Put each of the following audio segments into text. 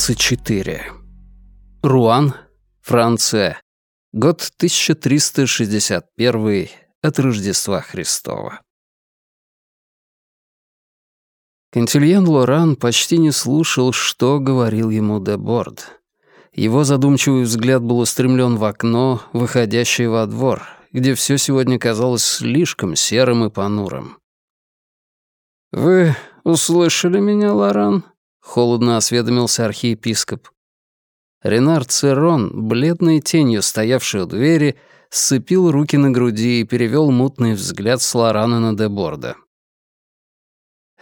24. Руан, Франция. Год 1361 от Рождества Христова. Кантильен Лоран почти не слушал, что говорил ему Деборд. Его задумчивый взгляд был устремлен в окно, выходящее во двор, где все сегодня казалось слишком серым и понурым. «Вы услышали меня, Лоран?» — холодно осведомился архиепископ. Ренар Церон, бледной тенью стоявший у двери, сцепил руки на груди и перевел мутный взгляд с Лорана на Деборда.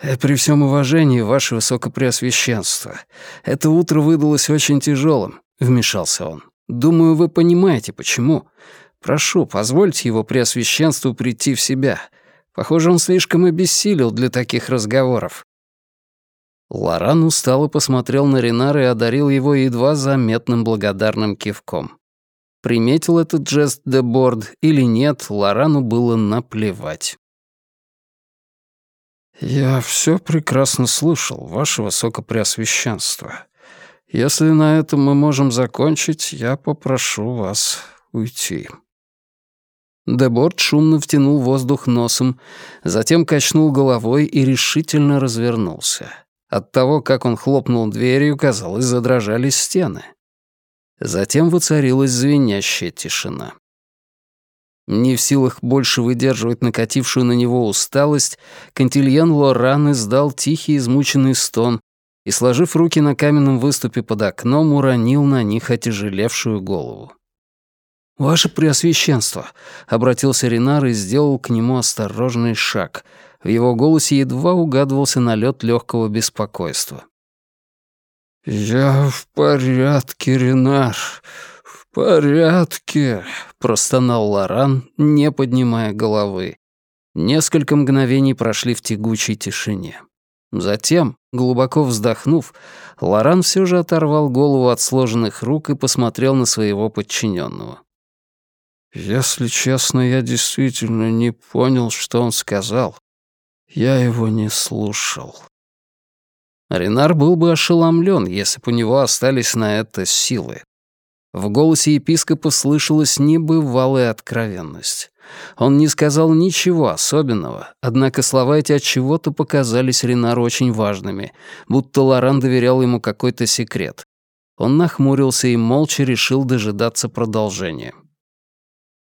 «Э, «При всем уважении, ваше высокопреосвященство, это утро выдалось очень тяжелым», — вмешался он. «Думаю, вы понимаете, почему. Прошу, позвольте его преосвященству прийти в себя. Похоже, он слишком обессилел для таких разговоров». Лоран устало посмотрел на Ренара и одарил его едва заметным благодарным кивком. Приметил этот жест Деборд или нет, Лорану было наплевать. «Я все прекрасно слышал, ваше высокопреосвященство. Если на этом мы можем закончить, я попрошу вас уйти». Деборд шумно втянул воздух носом, затем качнул головой и решительно развернулся. От того, как он хлопнул дверью, казалось, задрожали стены. Затем воцарилась звенящая тишина. Не в силах больше выдерживать накатившую на него усталость, Кантильян Лоран издал тихий измученный стон и, сложив руки на каменном выступе под окном, уронил на них отяжелевшую голову. «Ваше Преосвященство!» — обратился Ренар и сделал к нему осторожный шаг. В его голосе едва угадывался налет легкого беспокойства. «Я в порядке, Ренар, порядке», — простонал Лоран, не поднимая головы. Несколько мгновений прошли в тягучей тишине. Затем, глубоко вздохнув, Лоран все же оторвал голову от сложенных рук и посмотрел на своего подчиненного. «Если честно, я действительно не понял, что он сказал. Я его не слушал». Ренар был бы ошеломлен, если бы у него остались на это силы. В голосе епископа слышалась небывалая откровенность. Он не сказал ничего особенного, однако слова эти от чего-то показались Ренару очень важными, будто Лоран доверял ему какой-то секрет. Он нахмурился и молча решил дожидаться продолжения.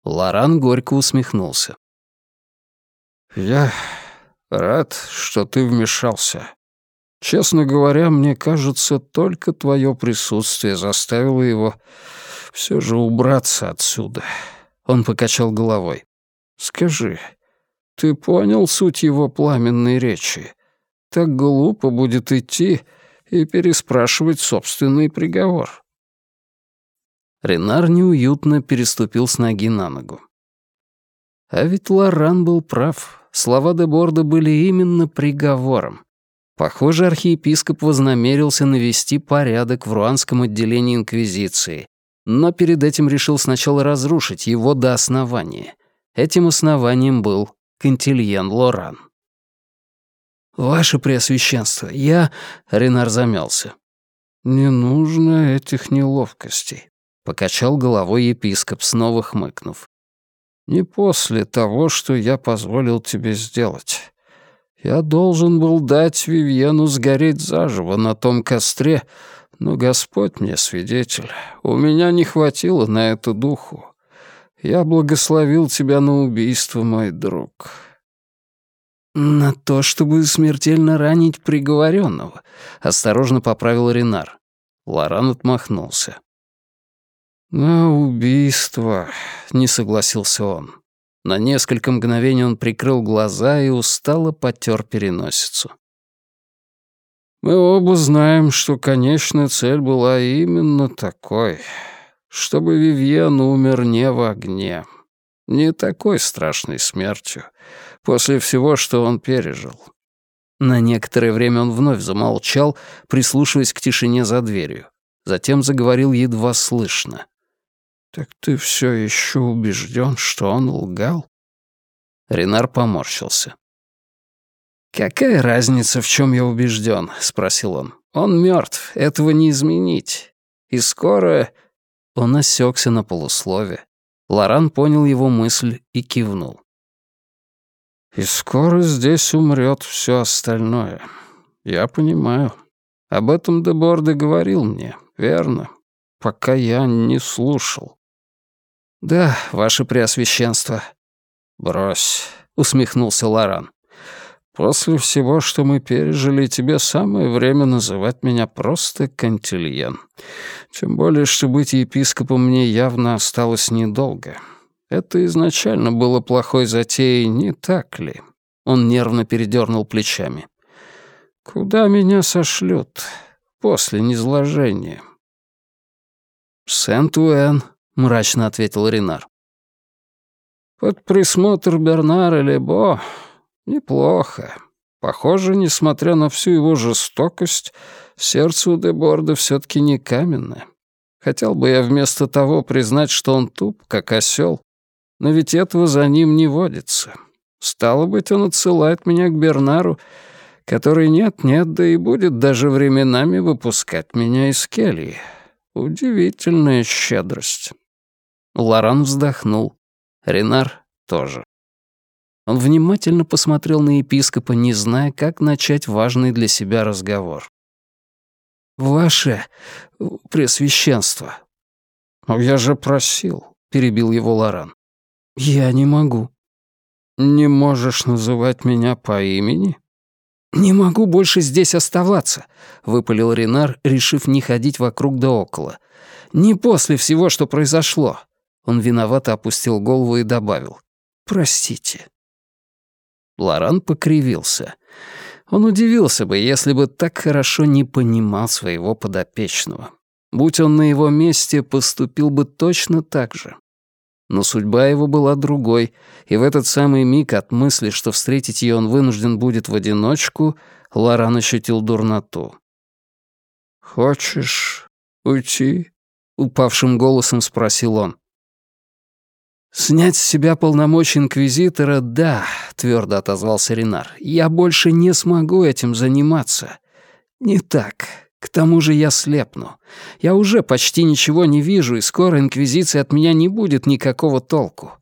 Лоран горько усмехнулся. «Я рад, что ты вмешался. Честно говоря, мне кажется, только твое присутствие заставило его все же убраться отсюда. Он покачал головой. Скажи, ты понял суть его пламенной речи? Так глупо будет идти и переспрашивать собственный приговор. Ренар неуютно переступил с ноги на ногу. А ведь Лоран был прав. Слова Деборда были именно приговором. Похоже, архиепископ вознамерился навести порядок в руанском отделении Инквизиции, но перед этим решил сначала разрушить его до основания. Этим основанием был Кантильен Лоран. «Ваше Преосвященство, я...» — Ренар замялся. «Не нужно этих неловкостей», — покачал головой епископ, снова хмыкнув. «Не после того, что я позволил тебе сделать. Я должен был дать Вивьену сгореть заживо на том костре, но Господь мне свидетель, у меня не хватило на это духу. Я благословил тебя на убийство, мой друг». «На то, чтобы смертельно ранить приговоренного», — осторожно поправил Ренар. Лоран отмахнулся. «На убийство», — не согласился он. На несколько мгновений он прикрыл глаза и устало потер переносицу. «Мы оба знаем, что конечная цель была именно такой, чтобы Вивьен умер не в огне, не такой страшной смертью, после всего, что он пережил». На некоторое время он вновь замолчал, прислушиваясь к тишине за дверью. Затем заговорил едва слышно. «Так ты все еще убежден, что он лгал?» Ренар поморщился. «Какая разница, в чем я убежден?» — спросил он. Он мертв, этого не изменить. И скоро...» Он осекся на полуслове. Лоран понял его мысль и кивнул. «И скоро здесь умрет все остальное. Я понимаю. Об этом Деборде говорил мне, верно? Пока я не слушал». «Да, ваше преосвященство». «Брось», — усмехнулся Лоран. «После всего, что мы пережили, тебе самое время называть меня просто Кантильен. Тем более, что быть епископом мне явно осталось недолго. Это изначально было плохой затеей, не так ли?» Он нервно передернул плечами. «Куда меня сошлют после низложения?» «Сент-Уэн», — мрачно ответил Ренар. «Под присмотр Бернара Лебо неплохо. Похоже, несмотря на всю его жестокость, сердце у Деборда все таки не каменное. Хотел бы я вместо того признать, что он туп, как осел, но ведь этого за ним не водится. Стало быть, он отсылает меня к Бернару, который нет-нет, да и будет даже временами выпускать меня из кельи. Удивительная щедрость. Лоран вздохнул. Ренар тоже. Он внимательно посмотрел на епископа, не зная, как начать важный для себя разговор. «Ваше Пресвященство». «Но я же просил», — перебил его Лоран. «Я не могу». «Не можешь называть меня по имени?» «Не могу больше здесь оставаться», — выпалил Ренар, решив не ходить вокруг да около. «Не после всего, что произошло». Он виновато опустил голову и добавил. «Простите». Лоран покривился. Он удивился бы, если бы так хорошо не понимал своего подопечного. Будь он на его месте, поступил бы точно так же. Но судьба его была другой, и в этот самый миг от мысли, что встретить ее он вынужден будет в одиночку, Лоран ощутил дурноту. «Хочешь уйти?» — упавшим голосом спросил он. «Снять с себя полномочия инквизитора — да», — твердо отозвался Ренар. «Я больше не смогу этим заниматься. Не так. К тому же я слепну. Я уже почти ничего не вижу, и скоро инквизиции от меня не будет никакого толку.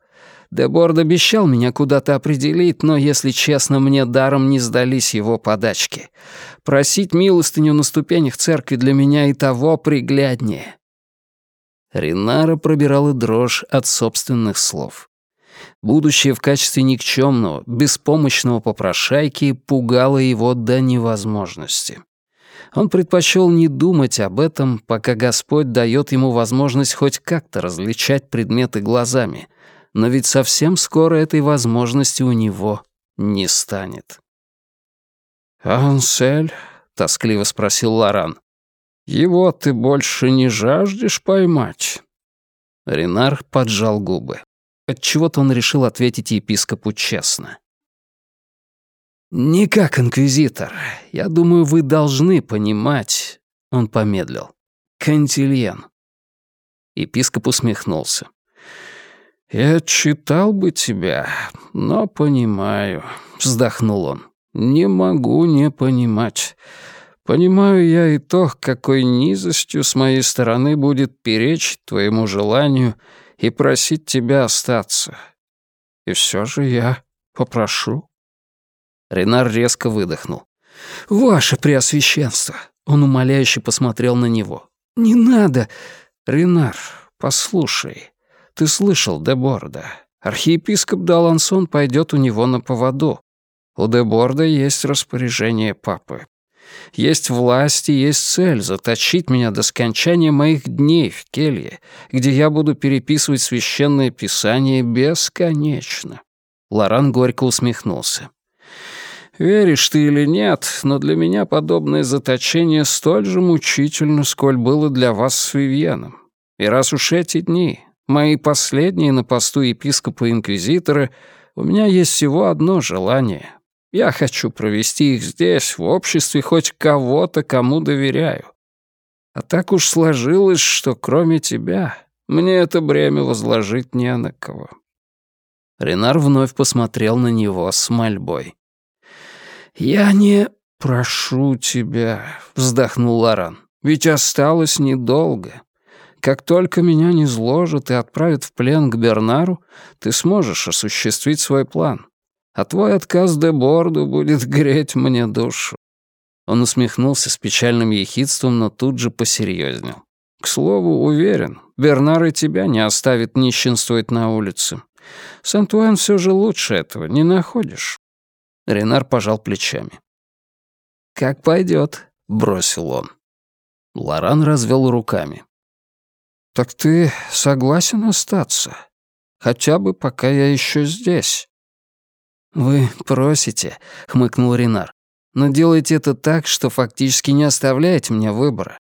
Деборд обещал меня куда-то определить, но, если честно, мне даром не сдались его подачки. Просить милостыню на ступенях церкви для меня и того пригляднее». Ринара пробирала дрожь от собственных слов. Будущее в качестве никчемного, беспомощного попрошайки пугало его до невозможности. Он предпочел не думать об этом, пока Господь дает ему возможность хоть как-то различать предметы глазами, но ведь совсем скоро этой возможности у него не станет. «Ансель?» — тоскливо спросил Лоран. «Его ты больше не жаждешь поймать?» Ренар поджал губы. Отчего-то он решил ответить епископу честно. «Не как инквизитор. Я думаю, вы должны понимать...» Он помедлил. «Кантильен». Епископ усмехнулся. «Я читал бы тебя, но понимаю», — вздохнул он. «Не могу не понимать. Понимаю я и то, какой низостью с моей стороны будет перечить твоему желанию и просить тебя остаться. И все же я попрошу». Ренар резко выдохнул. «Ваше Преосвященство!» Он умоляюще посмотрел на него. «Не надо!» «Ренар, послушай. Ты слышал Деборда. Архиепископ Далансон пойдет у него на поводу. У Деборда есть распоряжение папы. Есть власть и есть цель заточить меня до скончания моих дней в келье, где я буду переписывать священное писание бесконечно». Лоран горько усмехнулся. Веришь ты или нет, но для меня подобное заточение столь же мучительно, сколь было для вас с Вивьеном. И раз уж эти дни, мои последние на посту епископа-инквизитора, у меня есть всего одно желание. Я хочу провести их здесь, в обществе хоть кого-то, кому доверяю. А так уж сложилось, что кроме тебя мне это бремя возложить не на кого». Ренар вновь посмотрел на него с мольбой. «Я не...» «Прошу тебя», — вздохнул Лоран, — «ведь осталось недолго. Как только меня не зложат и отправят в плен к Бернару, ты сможешь осуществить свой план. А твой отказ де Борду будет греть мне душу». Он усмехнулся с печальным ехидством, но тут же посерьезнел. «К слову, уверен, Бернар и тебя не оставит нищенствовать на улице. Сантуэн все же лучше этого, не находишь?» Ренар пожал плечами. «Как пойдет», — бросил он. Лоран развел руками. «Так ты согласен остаться? Хотя бы пока я еще здесь?» «Вы просите», — хмыкнул Ренар. «Но делайте это так, что фактически не оставляете мне выбора.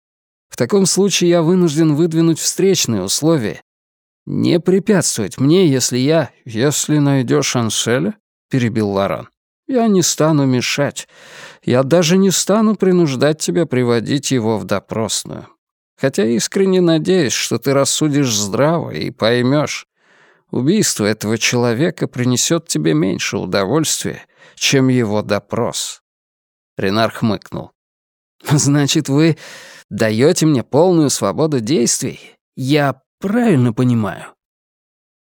В таком случае я вынужден выдвинуть встречные условия. Не препятствовать мне, если я... Если найдешь Анселя, перебил Лоран. Я не стану мешать. Я даже не стану принуждать тебя приводить его в допросную. Хотя искренне надеюсь, что ты рассудишь здраво и поймешь. Убийство этого человека принесет тебе меньше удовольствия, чем его допрос. Ренар хмыкнул. «Значит, вы даете мне полную свободу действий? Я правильно понимаю?»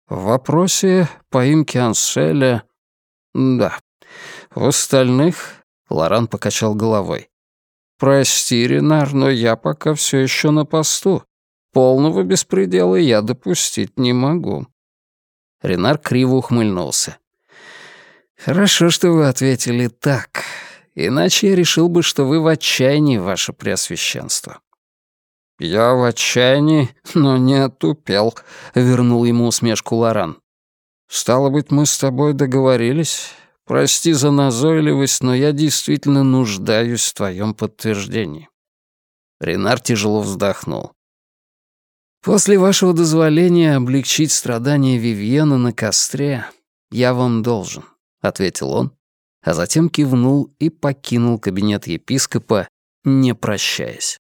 В вопросе поимки Анселя... Да. В остальных... Лоран покачал головой. «Прости, Ренар, но я пока все еще на посту. Полного беспредела я допустить не могу». Ренар криво ухмыльнулся. «Хорошо, что вы ответили так. Иначе я решил бы, что вы в отчаянии, ваше преосвященство». «Я в отчаянии, но не отупел», — вернул ему усмешку Лоран. «Стало быть, мы с тобой договорились. Прости за назойливость, но я действительно нуждаюсь в твоем подтверждении». Ренар тяжело вздохнул. «После вашего дозволения облегчить страдания Вивьена на костре я вам должен», — ответил он, а затем кивнул и покинул кабинет епископа, не прощаясь.